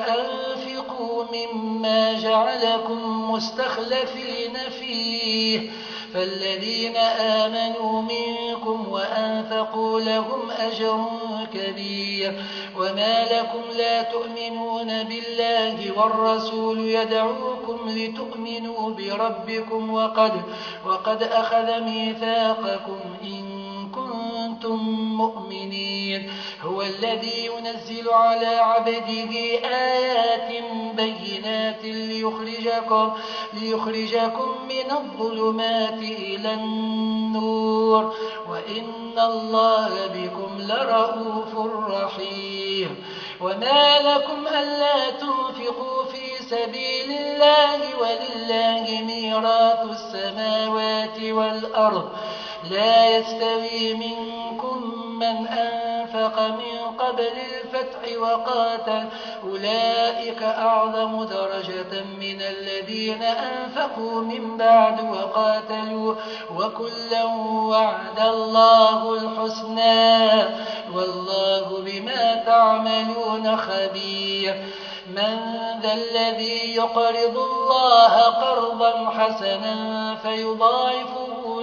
وأنفقوا مما جعلكم مستخلفين فيه. فالذين آمنوا منكم وأنفقوا لهم أجر كبير. وما لكم لا تؤمنون بالله والرسول يدعوكم لتؤمنوا بربكم وقد, وقد أخذ ميثاقكم إن كنتم مؤمنين. هو الذي ينزل على عبده آيات بينات ليخرجكم, ليخرجكم من الظلمات إلى النور. وإن الله بكم لرءوف رحيم. وما لكم ألا تنفقوا في سبيل الله ولله ميراث السماوات والأرض. لا يستوي منكم من أنفق من قبل الفتح وقاتل. أولئك أعظم درجة من الذين أنفقوا من بعد وقاتلوا. وكلا وعد الله الحسنى. والله بما تعملون خبير. من ذا الذي يقرض الله قرضا حسنا فيضاعفه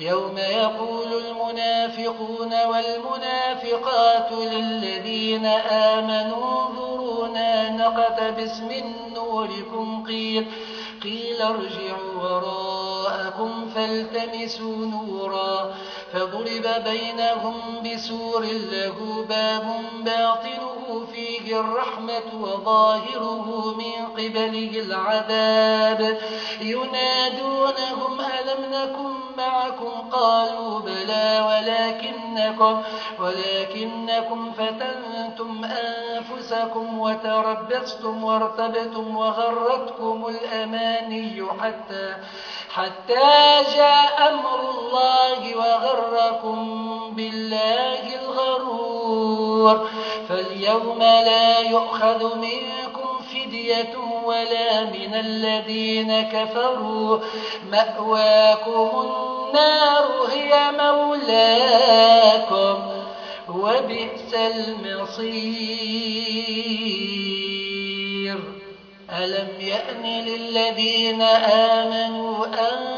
يوم يقول المنافقون والمنافقات للذين آمنوا انظرونا نقتبس من نوركم قيل قيل ارجعوا وراءكم فالتمسوا نورا فضرب بينهم بسور له باب باطنه فيه الرحمة وظاهره من قبله العذاب ينادونهم ألم نكن معكم قالوا بلى ولكنكم, ولكنكم فتنتم أنفسكم وتربصتم وارتبتم وغرتكم الأماني حتى, حتى جاء أمر الله وغركم بالله الغرور فاليوم لا يؤخذ منكم فدية ولا من الذين كفروا. مأواكم النار هي مولاكم. وبئس المصير. ألم يأن للذين آمنوا أن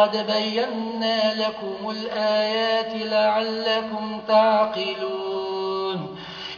قد بينا لكم الآيات لعلكم تعقلون.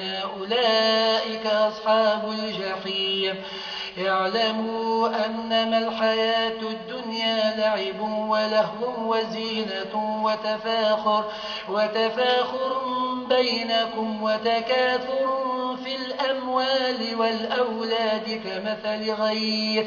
أولئك أصحاب الجحيم اعلموا أنما الحياة الدنيا لعب ولهو وزينة وتفاخر, وتفاخر بينكم وتكاثر في الأموال والأولاد كمثل غيث,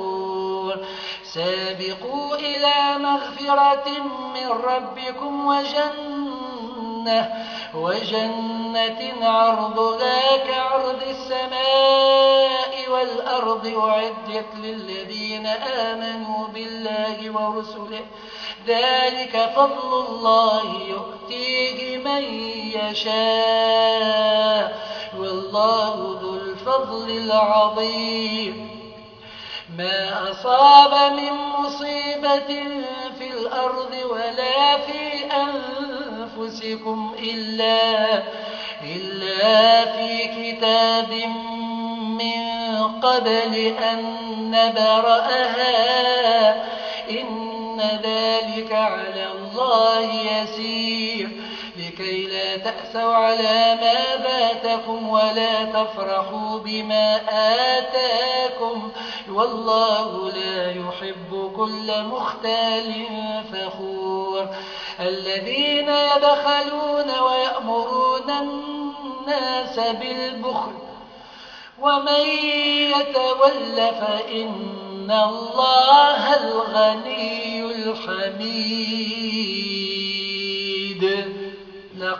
سابقوا إلى مغفرة من ربكم وجنة, وجنة عرضها كعرض السماء والأرض أعدت للذين آمنوا بالله ورسله. ذلك فضل الله يؤتيه من يشاء والله ذو الفضل العظيم. ما أصاب من مصيبة في الأرض ولا في أنفسكم إلا, إلا في كتاب من قبل أن نبراها. إن ذلك على الله يسير. لكي لا تأسوا على ما باتكم ولا تفرحوا بما آتاكم. والله لا يحب كل مختال فخور. الذين يبخلون ويأمرون الناس بالبخل. ومن يتول فإن الله الغني الحميد.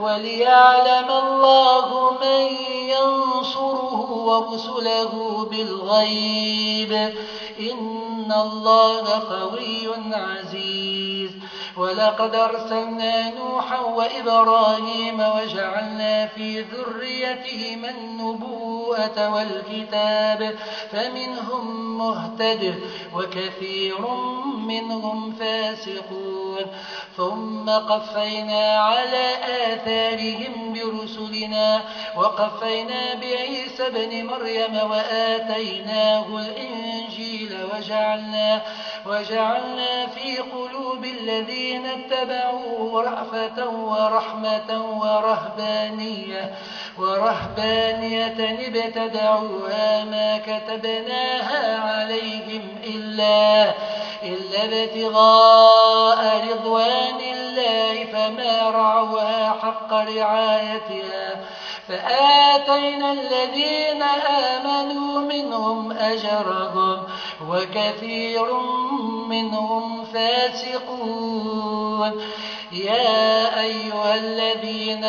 وليعلم الله من ينصره ورسله بالغيب. إن الله قوي عزيز. ولقد أرسلنا نوحا وإبراهيم وجعلنا في ذريتهما النبوءة والكتاب. فمنهم مهتد وكثير منهم فاسقون. ثم قفينا على آثارهم برسلنا وقفينا بعيسى بن مريم وآتيناه الإنجيل وجعلنا, وجعلنا في قلوب الذين اتبعوه رأفة ورحمة ورهبانية, ورهبانية ابتدعوها ما كتبناها عليهم إلا, إلا ابتغاء رضوان الله فما رعوها حق رعايتها. فآتينا الذين آمنوا منهم أجرهم وكثير منهم فاسقون. يا أيها الذين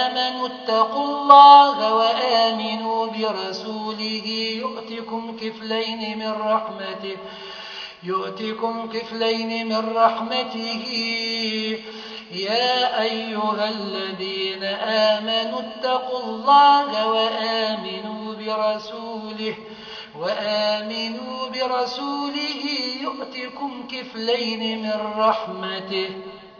آمنوا اتقوا الله وآمنوا برسوله يؤتكم كفلين من رحمته يؤتكم كفلين من رحمته. يا أيها الذين آمنوا اتقوا الله وآمنوا برسوله وآمنوا برسوله يؤتكم كفلين من رحمته.